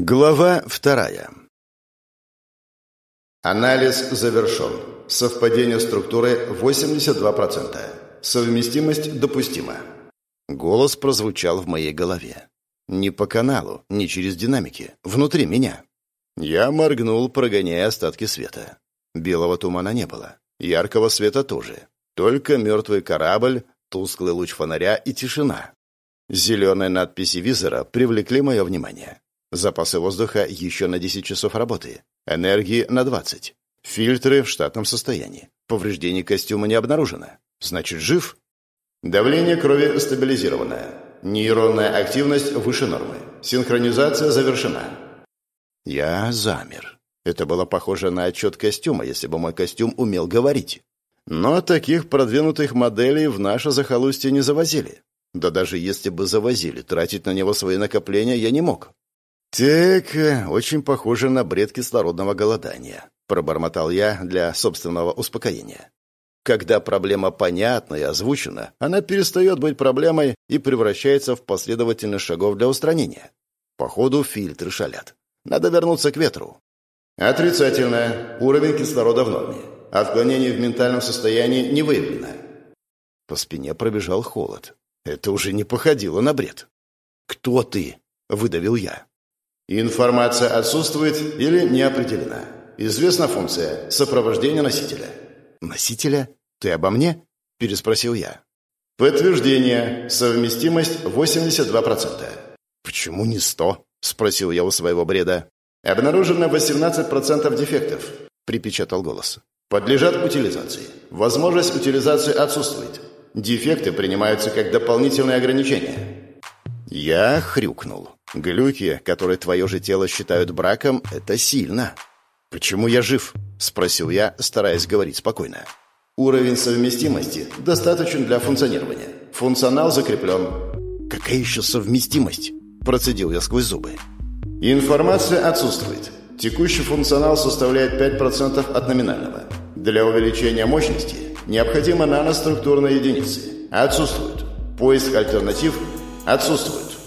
Глава вторая. Анализ завершен. Совпадение структуры 82%. Совместимость допустима. Голос прозвучал в моей голове. Не по каналу, не через динамики, внутри меня. Я моргнул, прогоняя остатки света. Белого тумана не было. Яркого света тоже. Только мертвый корабль, тусклый луч фонаря и тишина. Зеленые надписи визора привлекли мое внимание. Запасы воздуха еще на 10 часов работы. Энергии на 20. Фильтры в штатном состоянии. Повреждений костюма не обнаружено. Значит, жив? Давление крови стабилизированное. Нейронная активность выше нормы. Синхронизация завершена. Я замер. Это было похоже на отчет костюма, если бы мой костюм умел говорить. Но таких продвинутых моделей в наше захолустье не завозили. Да даже если бы завозили, тратить на него свои накопления я не мог. «Так, э, очень похоже на бред кислородного голодания», — пробормотал я для собственного успокоения. Когда проблема понятна и озвучена, она перестает быть проблемой и превращается в последовательность шагов для устранения. Походу, фильтры шалят. Надо вернуться к ветру. Отрицательное. Уровень кислорода в норме. Отклонение в ментальном состоянии не выявлено. По спине пробежал холод. Это уже не походило на бред. «Кто ты?» — выдавил я. Информация отсутствует или не определена. Известна функция сопровождения носителя. Носителя? Ты обо мне? переспросил я. Подтверждение. Совместимость 82%. Почему не 100? спросил я у своего бреда. Обнаружено 18% дефектов, припечатал голос. Подлежат утилизации. Возможность утилизации отсутствует. Дефекты принимаются как дополнительные ограничения. Я хрюкнул. Глюки, которые твое же тело считают браком, это сильно. «Почему я жив?» – спросил я, стараясь говорить спокойно. «Уровень совместимости достаточен для функционирования. Функционал закреплен». «Какая еще совместимость?» – процедил я сквозь зубы. «Информация отсутствует. Текущий функционал составляет 5% от номинального. Для увеличения мощности необходимы наноструктурные единицы. Отсутствуют. Поиск альтернатив отсутствует.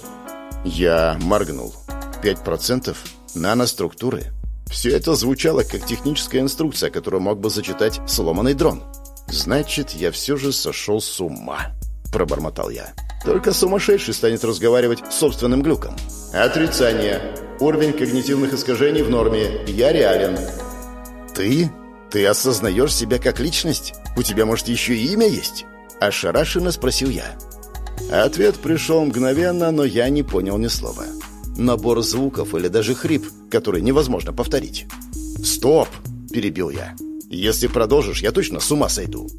Я моргнул. Пять процентов наноструктуры. Все это звучало как техническая инструкция, которую мог бы зачитать сломанный дрон. «Значит, я все же сошел с ума», — пробормотал я. «Только сумасшедший станет разговаривать с собственным глюком». «Отрицание. Уровень когнитивных искажений в норме. Я реален». «Ты? Ты осознаешь себя как личность? У тебя, может, еще и имя есть?» Ошарашенно спросил я. Ответ пришел мгновенно, но я не понял ни слова. Набор звуков или даже хрип, который невозможно повторить. «Стоп!» – перебил я. «Если продолжишь, я точно с ума сойду.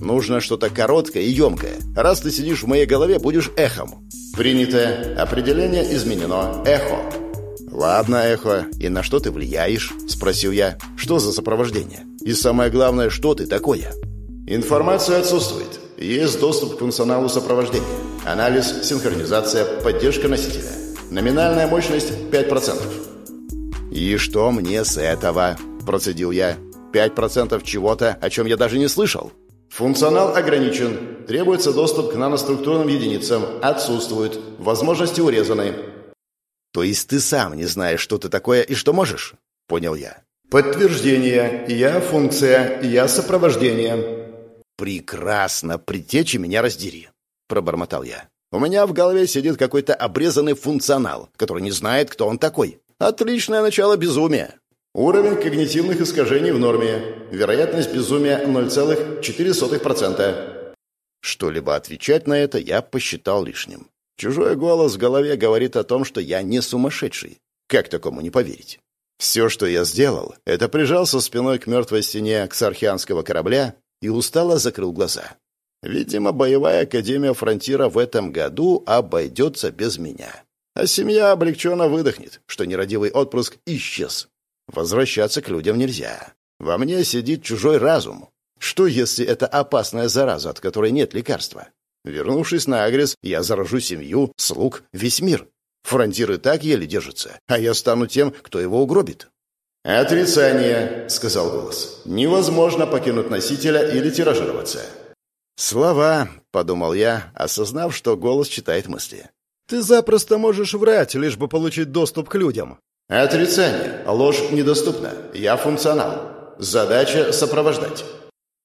Нужно что-то короткое и емкое. Раз ты сидишь в моей голове, будешь эхом». «Принято. Определение изменено. Эхо». «Ладно, эхо. И на что ты влияешь?» – спросил я. «Что за сопровождение? И самое главное, что ты такое?» «Информация отсутствует. Есть доступ к функционалу сопровождения. Анализ, синхронизация, поддержка носителя. Номинальная мощность 5%. «И что мне с этого?» – процедил я. «5% чего-то, о чем я даже не слышал?» Функционал ограничен. Требуется доступ к наноструктурным единицам. Отсутствует. Возможности урезаны. То есть ты сам не знаешь, что ты такое и что можешь? Понял я. Подтверждение. Я функция. Я сопровождение. «Прекрасно! Притечи меня раздери!» — пробормотал я. «У меня в голове сидит какой-то обрезанный функционал, который не знает, кто он такой. Отличное начало безумия!» Уровень когнитивных искажений в норме. Вероятность безумия 0,4%. Что-либо отвечать на это я посчитал лишним. Чужой голос в голове говорит о том, что я не сумасшедший. Как такому не поверить? Все, что я сделал, это прижался спиной к мертвой стене ксархианского корабля и устало закрыл глаза. Видимо, боевая академия фронтира в этом году обойдется без меня. А семья облегченно выдохнет, что нерадивый отпрыск исчез. Возвращаться к людям нельзя. Во мне сидит чужой разум. Что, если это опасная зараза, от которой нет лекарства? Вернувшись на Агрес, я заражу семью, слуг, весь мир. Фронтир и так еле держится, а я стану тем, кто его угробит. «Отрицание», — сказал голос. «Невозможно покинуть носителя или тиражироваться». «Слова», — подумал я, осознав, что голос читает мысли. «Ты запросто можешь врать, лишь бы получить доступ к людям». Отрицание. Ложь недоступна. Я функционал. Задача сопровождать.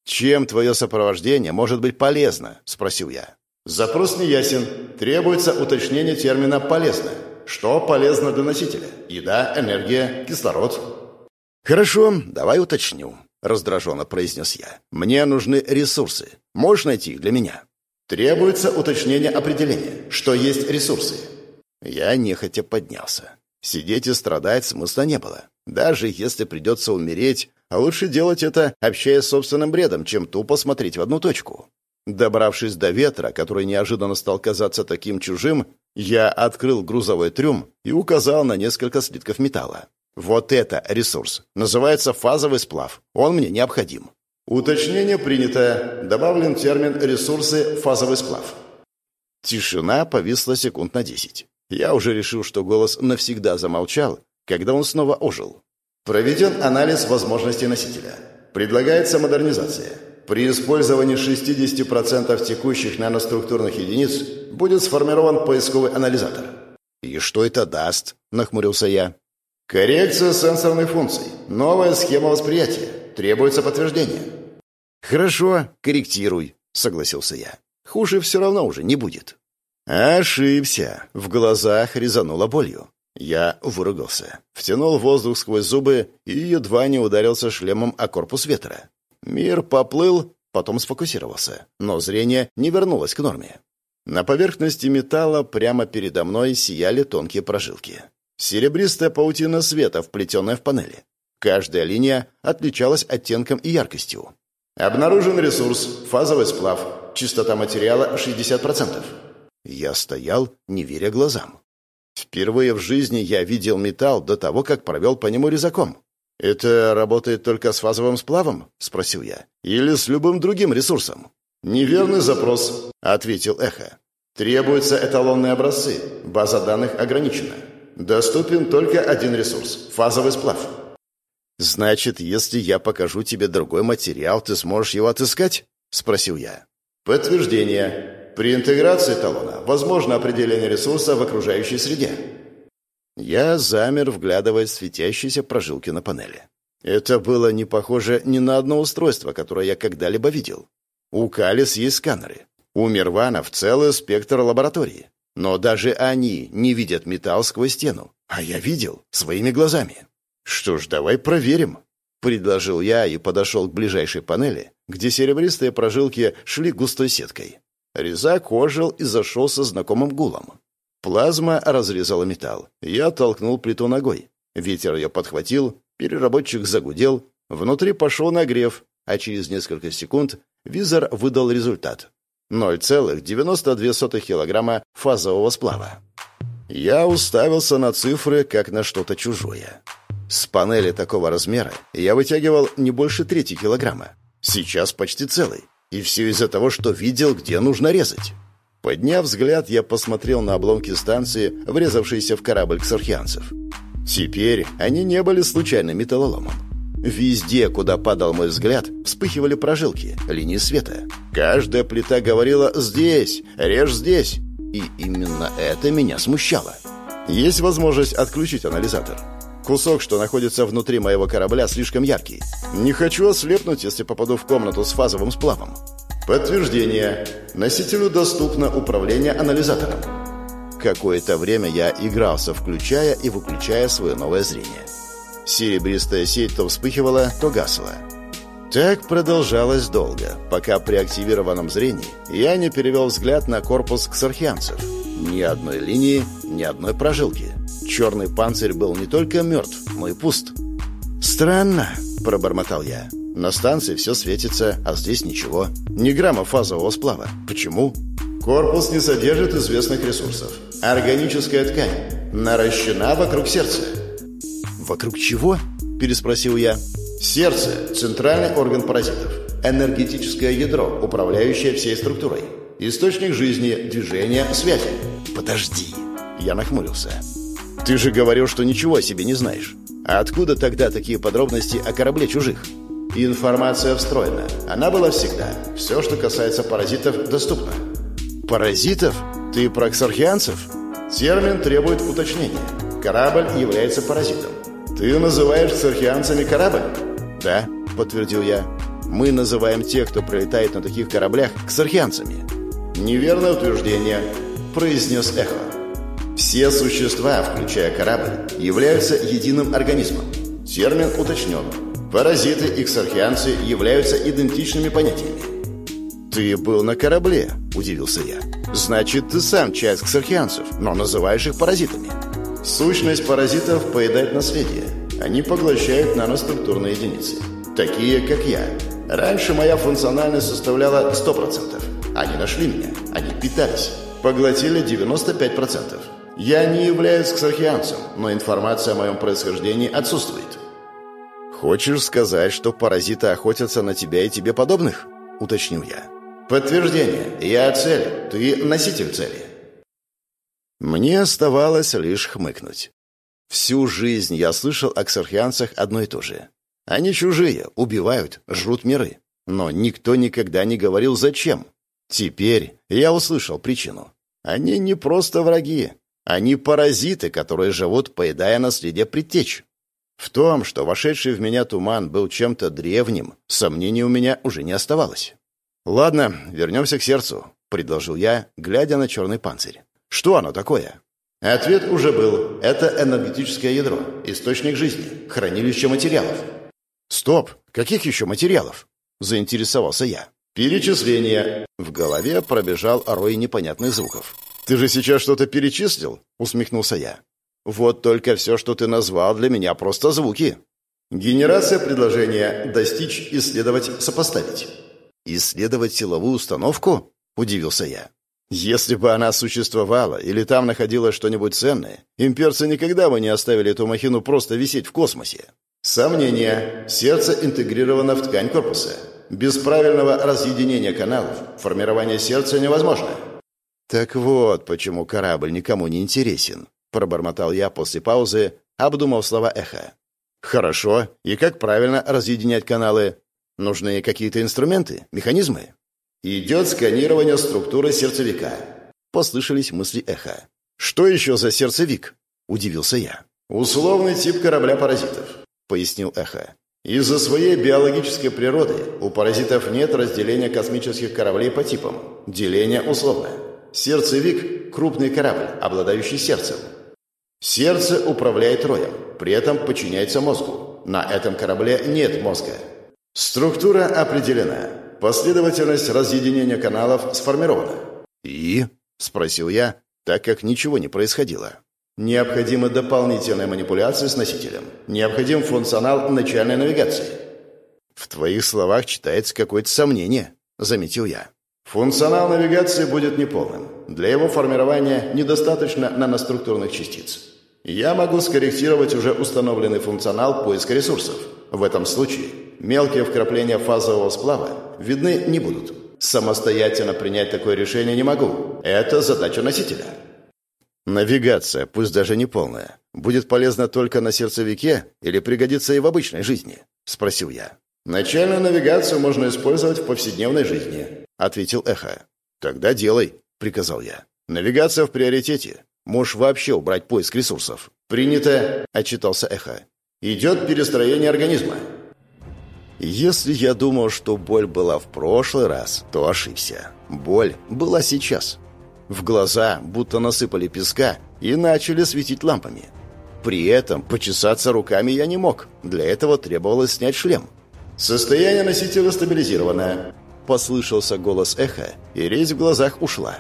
Чем твое сопровождение может быть полезно? Спросил я. Запрос неясен. Требуется уточнение термина «полезно». Что полезно для носителя? Еда, энергия, кислород. Хорошо, давай уточню. Раздраженно произнес я. Мне нужны ресурсы. Можешь найти их для меня? Требуется уточнение определения. Что есть ресурсы? Я нехотя поднялся. Сидеть и страдать смысла не было. Даже если придется умереть, а лучше делать это, общаясь с собственным бредом, чем тупо смотреть в одну точку. Добравшись до ветра, который неожиданно стал казаться таким чужим, я открыл грузовой трюм и указал на несколько слитков металла. Вот это ресурс. Называется фазовый сплав. Он мне необходим. Уточнение принято. Добавлен термин «ресурсы. Фазовый сплав». Тишина повисла секунд на десять. Я уже решил, что голос навсегда замолчал, когда он снова ожил. Проведен анализ возможностей носителя. Предлагается модернизация. При использовании 60% текущих наноструктурных единиц будет сформирован поисковый анализатор. «И что это даст?» – нахмурился я. «Коррекция сенсорной функции. Новая схема восприятия. Требуется подтверждение». «Хорошо, корректируй», — согласился я. «Хуже все равно уже не будет». Ошибся. В глазах резануло болью. Я выругался, втянул воздух сквозь зубы и едва не ударился шлемом о корпус ветра. Мир поплыл, потом сфокусировался, но зрение не вернулось к норме. На поверхности металла прямо передо мной сияли тонкие прожилки. Серебристая паутина света, вплетенная в панели. Каждая линия отличалась оттенком и яркостью. Обнаружен ресурс, фазовый сплав, частота материала 60%. Я стоял, не веря глазам. Впервые в жизни я видел металл до того, как провел по нему резаком. «Это работает только с фазовым сплавом?» — спросил я. «Или с любым другим ресурсом?» «Неверный запрос», — ответил Эхо. «Требуются эталонные образцы. База данных ограничена. Доступен только один ресурс — фазовый сплав». «Значит, если я покажу тебе другой материал, ты сможешь его отыскать?» — спросил я. «Подтверждение. При интеграции талона возможно определение ресурса в окружающей среде. Я замер, вглядываясь в светящиеся прожилки на панели. Это было не похоже ни на одно устройство, которое я когда-либо видел. У Калис есть сканеры. У Мирванов целый спектр лаборатории. Но даже они не видят металл сквозь стену. А я видел своими глазами. Что ж, давай проверим. Предложил я и подошел к ближайшей панели, где серебристые прожилки шли густой сеткой. Резак ожил и зашелся знакомым гулом. Плазма разрезала металл. Я толкнул плиту ногой. Ветер ее подхватил, переработчик загудел, внутри пошел нагрев, а через несколько секунд визор выдал результат. 0,92 килограмма фазового сплава. Я уставился на цифры, как на что-то чужое. С панели такого размера я вытягивал не больше трети килограмма. Сейчас почти целый. И все из-за того, что видел, где нужно резать. Подняв взгляд, я посмотрел на обломки станции, врезавшиеся в корабль ксархианцев. Теперь они не были случайным металлоломом. Везде, куда падал мой взгляд, вспыхивали прожилки, линии света. Каждая плита говорила «здесь», «режь здесь». И именно это меня смущало. Есть возможность отключить анализатор. Кусок, что находится внутри моего корабля, слишком яркий. Не хочу ослепнуть, если попаду в комнату с фазовым сплавом. Подтверждение. Носителю доступно управление анализатором. Какое-то время я игрался, включая и выключая свое новое зрение. Серебристая сеть то вспыхивала, то гасла. Так продолжалось долго, пока при активированном зрении я не перевел взгляд на корпус ксархианцев. Ни одной линии, ни одной прожилки. Черный панцирь был не только мертв, но и пуст. «Странно», — пробормотал я. «На станции все светится, а здесь ничего. Ни грамма фазового сплава. Почему?» «Корпус не содержит известных ресурсов. Органическая ткань. Наращена вокруг сердца». «Вокруг чего?» — переспросил я. «Сердце — центральный орган паразитов. Энергетическое ядро, управляющее всей структурой. Источник жизни, движения, связи». «Подожди». Я нахмурился. «Ты же говорил, что ничего о себе не знаешь. А откуда тогда такие подробности о корабле чужих?» «Информация встроена. Она была всегда. Все, что касается паразитов, доступно». «Паразитов? Ты про ксархианцев?» «Термин требует уточнения. Корабль является паразитом. Ты называешь церхианцами корабль? Да, подтвердил я. Мы называем тех, кто прилетает на таких кораблях, ксархианцами. Неверное утверждение, произнес Эхо. Все существа, включая корабль, являются единым организмом. Термин уточнен. Паразиты и ксархианцы являются идентичными понятиями. «Ты был на корабле», — удивился я. «Значит, ты сам часть ксархианцев, но называешь их паразитами». Сущность паразитов – поедать наследие. Они поглощают наноструктурные единицы. Такие, как я. Раньше моя функциональность составляла 100%. Они нашли меня. Они питались. Поглотили 95%. Я не являюсь ксархианцем, но информация о моем происхождении отсутствует. «Хочешь сказать, что паразиты охотятся на тебя и тебе подобных?» – уточнил я. «Подтверждение. Я цель. Ты носитель цели». Мне оставалось лишь хмыкнуть. Всю жизнь я слышал о ксархианцах одно и то же. Они чужие, убивают, жрут миры. Но никто никогда не говорил «зачем». Теперь я услышал причину. Они не просто враги. Они паразиты, которые живут, поедая наследие предтеч. В том, что вошедший в меня туман был чем-то древним, сомнений у меня уже не оставалось. «Ладно, вернемся к сердцу», — предложил я, глядя на черный панцирь. «Что оно такое?» Ответ уже был. Это энергетическое ядро, источник жизни, хранилище материалов. «Стоп! Каких еще материалов?» — заинтересовался я. «Перечисление». В голове пробежал рой непонятных звуков. «Ты же сейчас что-то перечислил?» — усмехнулся я. Вот только все, что ты назвал, для меня просто звуки. Генерация предложения «достичь, исследовать, сопоставить». «Исследовать силовую установку?» – удивился я. «Если бы она существовала или там находилось что-нибудь ценное, имперцы никогда бы не оставили эту махину просто висеть в космосе». Сомнение. Сердце интегрировано в ткань корпуса. Без правильного разъединения каналов формирование сердца невозможно. Так вот, почему корабль никому не интересен пробормотал я после паузы, обдумав слова эхо. «Хорошо. И как правильно разъединять каналы? Нужны какие-то инструменты, механизмы?» «Идет сканирование структуры сердцевика», — послышались мысли эхо. «Что еще за сердцевик?» — удивился я. «Условный тип корабля-паразитов», — пояснил эхо. «Из-за своей биологической природы у паразитов нет разделения космических кораблей по типам. Деление условное. Сердцевик — крупный корабль, обладающий сердцем. Сердце управляет роем, при этом подчиняется мозгу. На этом корабле нет мозга. Структура определена. Последовательность разъединения каналов сформирована. «И?» – спросил я, так как ничего не происходило. Необходимы дополнительные манипуляции с носителем. Необходим функционал начальной навигации. В твоих словах читается какое-то сомнение, заметил я. Функционал навигации будет неполным. Для его формирования недостаточно наноструктурных частиц. Я могу скорректировать уже установленный функционал поиска ресурсов. В этом случае мелкие вкрапления фазового сплава видны не будут. Самостоятельно принять такое решение не могу. Это задача носителя. Навигация, пусть даже не полная, будет полезна только на сердцевике или пригодится и в обычной жизни? Спросил я. Начальную навигацию можно использовать в повседневной жизни, ответил Эхо. Тогда делай, приказал я. Навигация в приоритете. Можешь вообще убрать поиск ресурсов. Принято, отчитался Эхо. Идет перестроение организма. Если я думал, что боль была в прошлый раз, то ошибся. Боль была сейчас. В глаза будто насыпали песка и начали светить лампами. При этом почесаться руками я не мог. Для этого требовалось снять шлем. «Состояние носителя стабилизированное», — послышался голос эха, и резь в глазах ушла.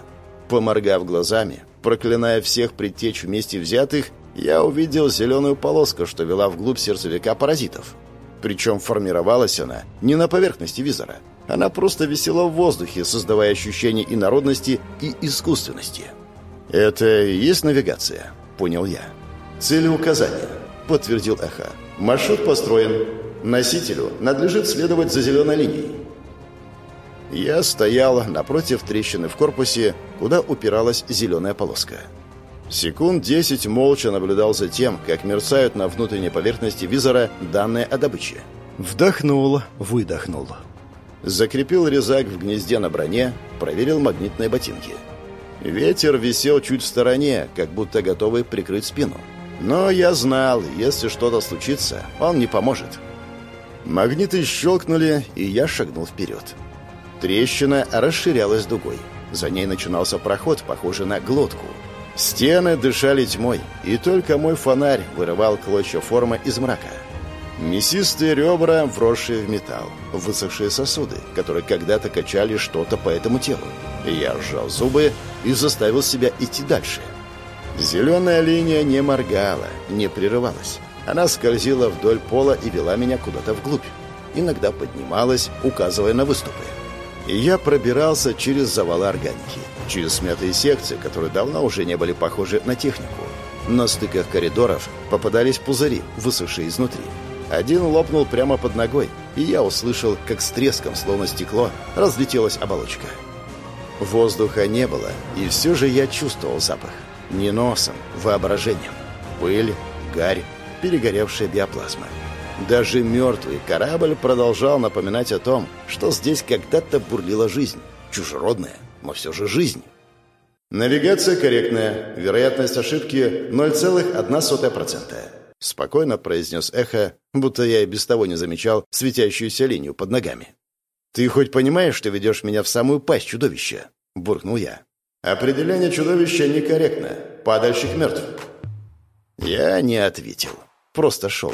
Поморгав глазами, проклиная всех предтеч вместе взятых, я увидел зеленую полоску, что вела вглубь сердцевика паразитов. Причем формировалась она не на поверхности визора. Она просто висела в воздухе, создавая ощущение инородности и искусственности. «Это и есть навигация?» — понял я. «Целеуказание», — подтвердил Эхо. «Маршрут построен. Носителю надлежит следовать за зеленой линией. Я стоял напротив трещины в корпусе, куда упиралась зеленая полоска. Секунд десять молча наблюдал за тем, как мерцают на внутренней поверхности визора данные о добыче. Вдохнул, выдохнул. Закрепил резак в гнезде на броне, проверил магнитные ботинки. Ветер висел чуть в стороне, как будто готовый прикрыть спину. Но я знал, если что-то случится, он не поможет. Магниты щелкнули, и я шагнул вперед. Трещина расширялась дугой. За ней начинался проход, похожий на глотку. Стены дышали тьмой, и только мой фонарь вырывал клочья формы из мрака. Мясистые ребра, вросшие в металл, высохшие сосуды, которые когда-то качали что-то по этому телу. Я сжал зубы и заставил себя идти дальше. Зеленая линия не моргала, не прерывалась. Она скользила вдоль пола и вела меня куда-то вглубь. Иногда поднималась, указывая на выступы. И я пробирался через завалы органики, через смятые секции, которые давно уже не были похожи на технику. На стыках коридоров попадались пузыри, высохшие изнутри. Один лопнул прямо под ногой, и я услышал, как с треском, словно стекло, разлетелась оболочка. Воздуха не было, и все же я чувствовал запах. Не носом, воображением. Пыль, гарь, перегоревшая биоплазма. Даже мертвый корабль продолжал напоминать о том, что здесь когда-то бурлила жизнь. Чужеродная, но все же жизнь. «Навигация корректная. Вероятность ошибки 0,1%. Спокойно произнес эхо, будто я и без того не замечал светящуюся линию под ногами. «Ты хоть понимаешь, что ведешь меня в самую пасть чудовища?» — буркнул я. «Определение чудовища некорректно. Падальщик мертв». Я не ответил. Просто шел.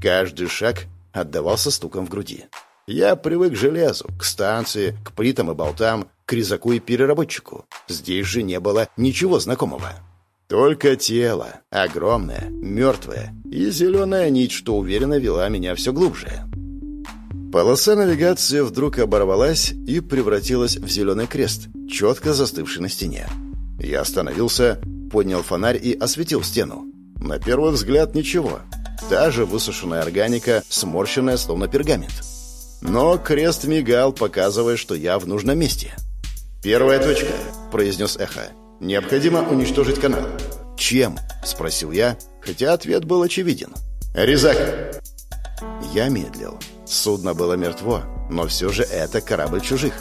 Каждый шаг отдавался стуком в груди. Я привык к железу, к станции, к плитам и болтам, к резаку и переработчику. Здесь же не было ничего знакомого. Только тело, огромное, мертвое, и зеленая нить, что уверенно вела меня все глубже. Полоса навигации вдруг оборвалась и превратилась в зеленый крест, четко застывший на стене. Я остановился, поднял фонарь и осветил стену. На первый взгляд ничего. Та же высушенная органика, сморщенная, словно пергамент. Но крест мигал, показывая, что я в нужном месте. «Первая точка», — произнес эхо. «Необходимо уничтожить канал». «Чем?» — спросил я, хотя ответ был очевиден. «Резак». Я медлил. Судно было мертво, но все же это корабль чужих.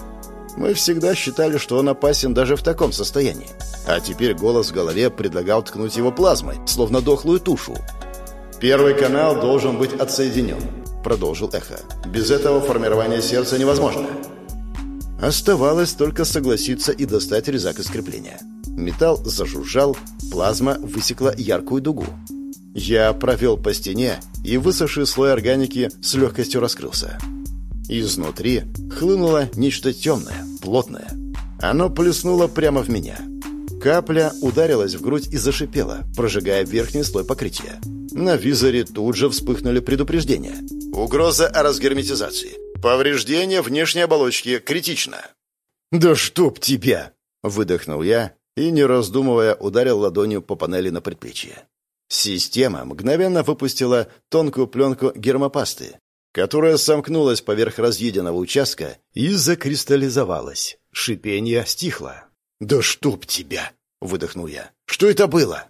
Мы всегда считали, что он опасен даже в таком состоянии. А теперь голос в голове предлагал ткнуть его плазмой, словно дохлую тушу. «Первый канал должен быть отсоединен», — продолжил Эхо. «Без этого формирование сердца невозможно». Оставалось только согласиться и достать резак из крепления. Металл зажужжал, плазма высекла яркую дугу. Я провел по стене, и высохший слой органики с легкостью раскрылся. Изнутри хлынуло нечто темное, плотное. Оно плеснуло прямо в меня. Капля ударилась в грудь и зашипела, прожигая верхний слой покрытия. На визоре тут же вспыхнули предупреждения. Угроза о разгерметизации. Повреждение внешней оболочки критично. «Да чтоб тебя!» — выдохнул я и, не раздумывая, ударил ладонью по панели на предплечье. Система мгновенно выпустила тонкую пленку гермопасты, которая сомкнулась поверх разъеденного участка и закристаллизовалась. Шипение стихло. «Да чтоб тебя!» — выдохнул я. «Что это было?»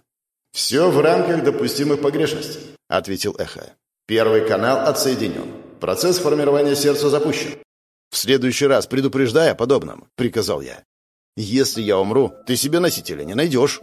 «Все в рамках допустимых погрешностей», — ответил Эхо. «Первый канал отсоединен. Процесс формирования сердца запущен». «В следующий раз предупреждай о подобном», — приказал я. «Если я умру, ты себе носителя не найдешь».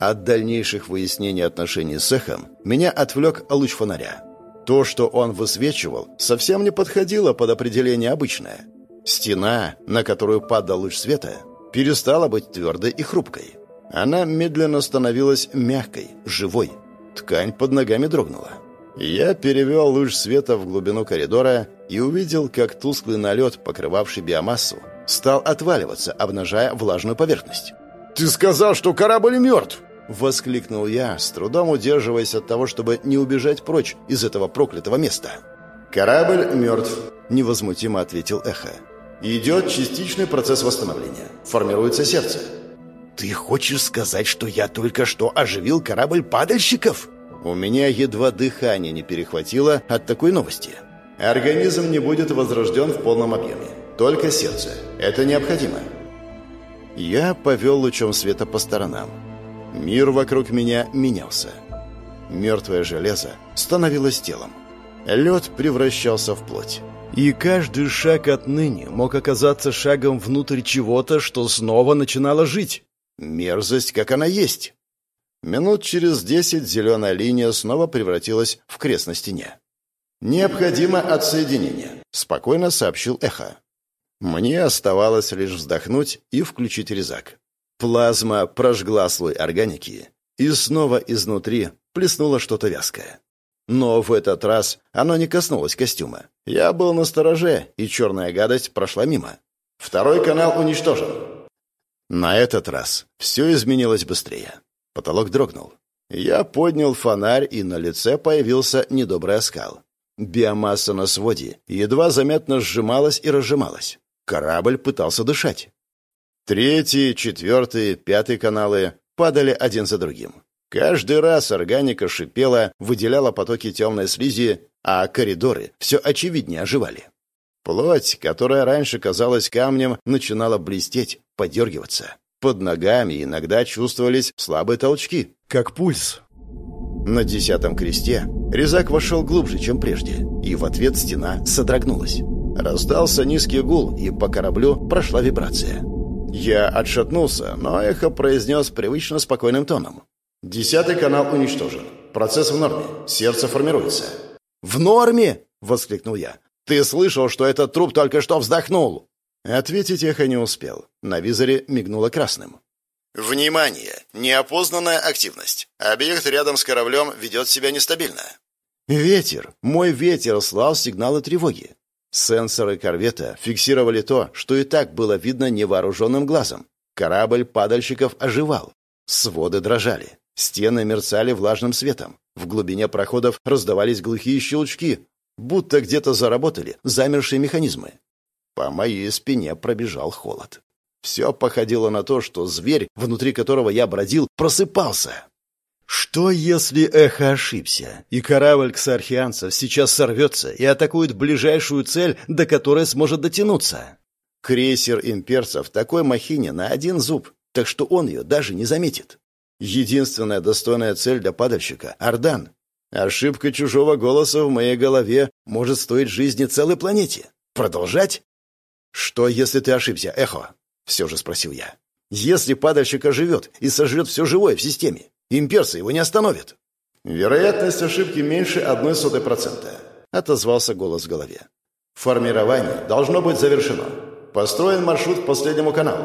От дальнейших выяснений отношений с Эхом меня отвлек луч фонаря. То, что он высвечивал, совсем не подходило под определение обычное. Стена, на которую падал луч света, перестала быть твердой и хрупкой. Она медленно становилась мягкой, живой. Ткань под ногами дрогнула. Я перевел луч света в глубину коридора и увидел, как тусклый налет, покрывавший биомассу, стал отваливаться, обнажая влажную поверхность. «Ты сказал, что корабль мертв!» Воскликнул я, с трудом удерживаясь от того, чтобы не убежать прочь из этого проклятого места. «Корабль мертв», — невозмутимо ответил Эхо. «Идет частичный процесс восстановления. Формируется сердце». «Ты хочешь сказать, что я только что оживил корабль падальщиков?» У меня едва дыхание не перехватило от такой новости. «Организм не будет возрожден в полном объеме. Только сердце. Это необходимо». Я повел лучом света по сторонам. Мир вокруг меня менялся. Мертвое железо становилось телом. Лед превращался в плоть. И каждый шаг отныне мог оказаться шагом внутрь чего-то, что снова начинало жить. Мерзость, как она есть. Минут через десять зеленая линия снова превратилась в крест на стене. «Необходимо отсоединение», — спокойно сообщил Эхо. Мне оставалось лишь вздохнуть и включить резак. Плазма прожгла слой органики, и снова изнутри плеснуло что-то вязкое. Но в этот раз оно не коснулось костюма. Я был на стороже, и черная гадость прошла мимо. Второй канал уничтожен. На этот раз все изменилось быстрее. Потолок дрогнул. Я поднял фонарь, и на лице появился недобрый оскал. Биомасса на своде едва заметно сжималась и разжималась. Корабль пытался дышать. Третий, четвертый, пятый каналы падали один за другим. Каждый раз органика шипела, выделяла потоки темной слизи, а коридоры все очевиднее оживали. Плоть, которая раньше казалась камнем, начинала блестеть, подергиваться. Под ногами иногда чувствовались слабые толчки, как пульс. На десятом кресте резак вошел глубже, чем прежде, и в ответ стена содрогнулась. Раздался низкий гул, и по кораблю прошла вибрация. Я отшатнулся, но эхо произнес привычно спокойным тоном. «Десятый канал уничтожен. Процесс в норме. Сердце формируется». «В норме?» — воскликнул я. «Ты слышал, что этот труп только что вздохнул?» Ответить эхо не успел. На визоре мигнуло красным. «Внимание! Неопознанная активность. Объект рядом с кораблем ведет себя нестабильно». Ветер, мой ветер слал сигналы тревоги. Сенсоры корвета фиксировали то, что и так было видно невооруженным глазом. Корабль падальщиков оживал. Своды дрожали. Стены мерцали влажным светом. В глубине проходов раздавались глухие щелчки, будто где-то заработали замершие механизмы. По моей спине пробежал холод. Все походило на то, что зверь, внутри которого я бродил, просыпался. Что, если Эхо ошибся, и корабль ксархианцев сейчас сорвется и атакует ближайшую цель, до которой сможет дотянуться? Крейсер имперцев такой махине на один зуб, так что он ее даже не заметит. Единственная достойная цель для падальщика — Ардан. Ошибка чужого голоса в моей голове может стоить жизни целой планете. Продолжать? «Что, если ты ошибся, Эхо?» — все же спросил я. «Если падальщик оживет и сожрет все живое в системе, Имперцы его не остановят. Вероятность ошибки меньше одной сотой процента, отозвался голос в голове. Формирование должно быть завершено. Построен маршрут к последнему каналу.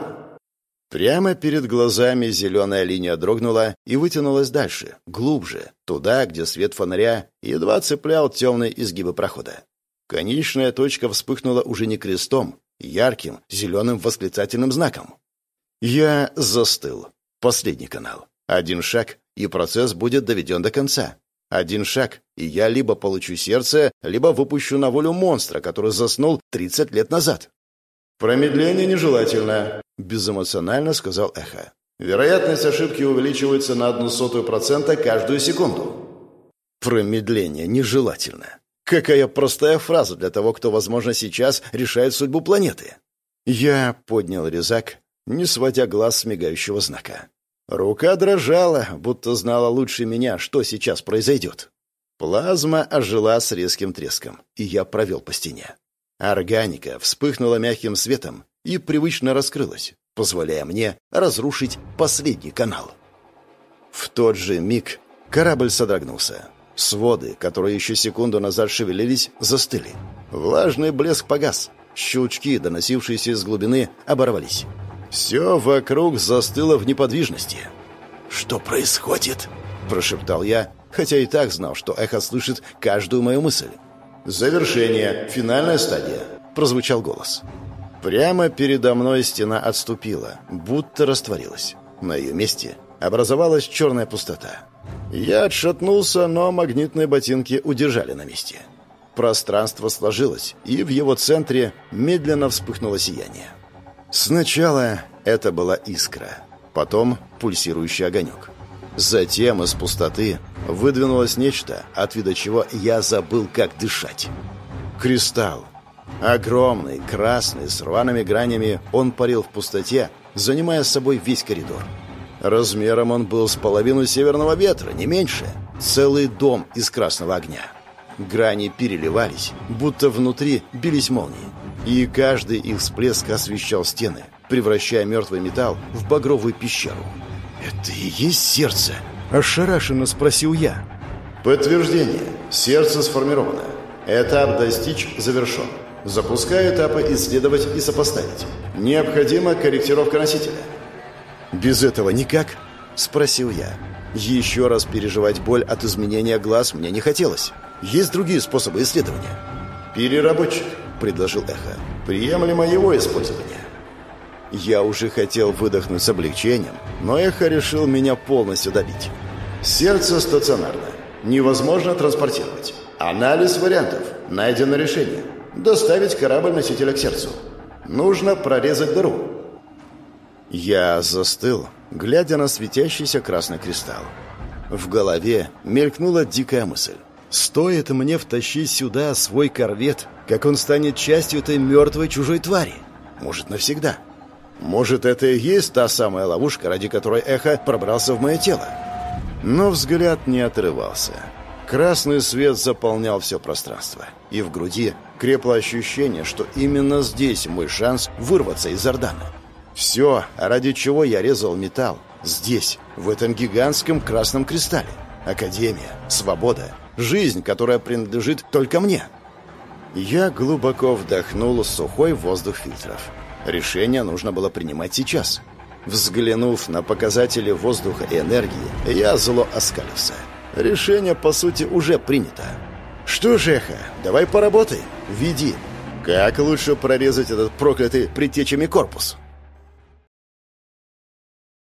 Прямо перед глазами зеленая линия дрогнула и вытянулась дальше, глубже, туда, где свет фонаря едва цеплял темные изгибы прохода. Конечная точка вспыхнула уже не крестом, ярким зеленым восклицательным знаком. Я застыл. Последний канал. Один шаг, и процесс будет доведен до конца. Один шаг, и я либо получу сердце, либо выпущу на волю монстра, который заснул 30 лет назад. «Промедление нежелательно», — безэмоционально сказал Эхо. «Вероятность ошибки увеличивается на одну сотую процента каждую секунду». «Промедление нежелательно». Какая простая фраза для того, кто, возможно, сейчас решает судьбу планеты. Я поднял резак, не сводя глаз с мигающего знака. Рука дрожала, будто знала лучше меня, что сейчас произойдет. Плазма ожила с резким треском, и я провел по стене. Органика вспыхнула мягким светом и привычно раскрылась, позволяя мне разрушить последний канал. В тот же миг корабль содрогнулся. Своды, которые еще секунду назад шевелились, застыли. Влажный блеск погас. Щелчки, доносившиеся из глубины, оборвались. Все вокруг застыло в неподвижности. «Что происходит?» – прошептал я, хотя и так знал, что эхо слышит каждую мою мысль. «Завершение. Финальная стадия», – прозвучал голос. Прямо передо мной стена отступила, будто растворилась. На ее месте образовалась черная пустота. Я отшатнулся, но магнитные ботинки удержали на месте. Пространство сложилось, и в его центре медленно вспыхнуло сияние. Сначала это была искра, потом пульсирующий огонек. Затем из пустоты выдвинулось нечто, от вида чего я забыл, как дышать. Кристалл. Огромный, красный, с рваными гранями, он парил в пустоте, занимая собой весь коридор. Размером он был с половину северного ветра, не меньше. Целый дом из красного огня. Грани переливались, будто внутри бились молнии и каждый их всплеск освещал стены, превращая мертвый металл в багровую пещеру. «Это и есть сердце!» — Ошарашенно спросил я. Подтверждение. Сердце сформировано. Этап «Достичь» завершен. Запускаю этапы «Исследовать» и «Сопоставить». Необходима корректировка носителя. «Без этого никак?» – спросил я. Еще раз переживать боль от изменения глаз мне не хотелось. Есть другие способы исследования. «Переработчик», — предложил Эхо. «Приемлемо его использование». Я уже хотел выдохнуть с облегчением, но Эхо решил меня полностью добить. «Сердце стационарно. Невозможно транспортировать. Анализ вариантов. Найдено решение. Доставить корабль-носителя к сердцу. Нужно прорезать дыру». Я застыл, глядя на светящийся красный кристалл. В голове мелькнула дикая мысль. Стоит мне втащить сюда свой корвет, как он станет частью этой мертвой чужой твари. Может, навсегда. Может, это и есть та самая ловушка, ради которой эхо пробрался в мое тело. Но взгляд не отрывался. Красный свет заполнял все пространство. И в груди крепло ощущение, что именно здесь мой шанс вырваться из Ордана. Все, ради чего я резал металл, здесь, в этом гигантском красном кристалле. Академия, свобода, жизнь, которая принадлежит только мне. Я глубоко вдохнул сухой воздух фильтров. Решение нужно было принимать сейчас. Взглянув на показатели воздуха и энергии, я зло оскалился. Решение, по сути, уже принято. Что ж, Эхо, давай поработаем. Веди. Как лучше прорезать этот проклятый предтечами корпус?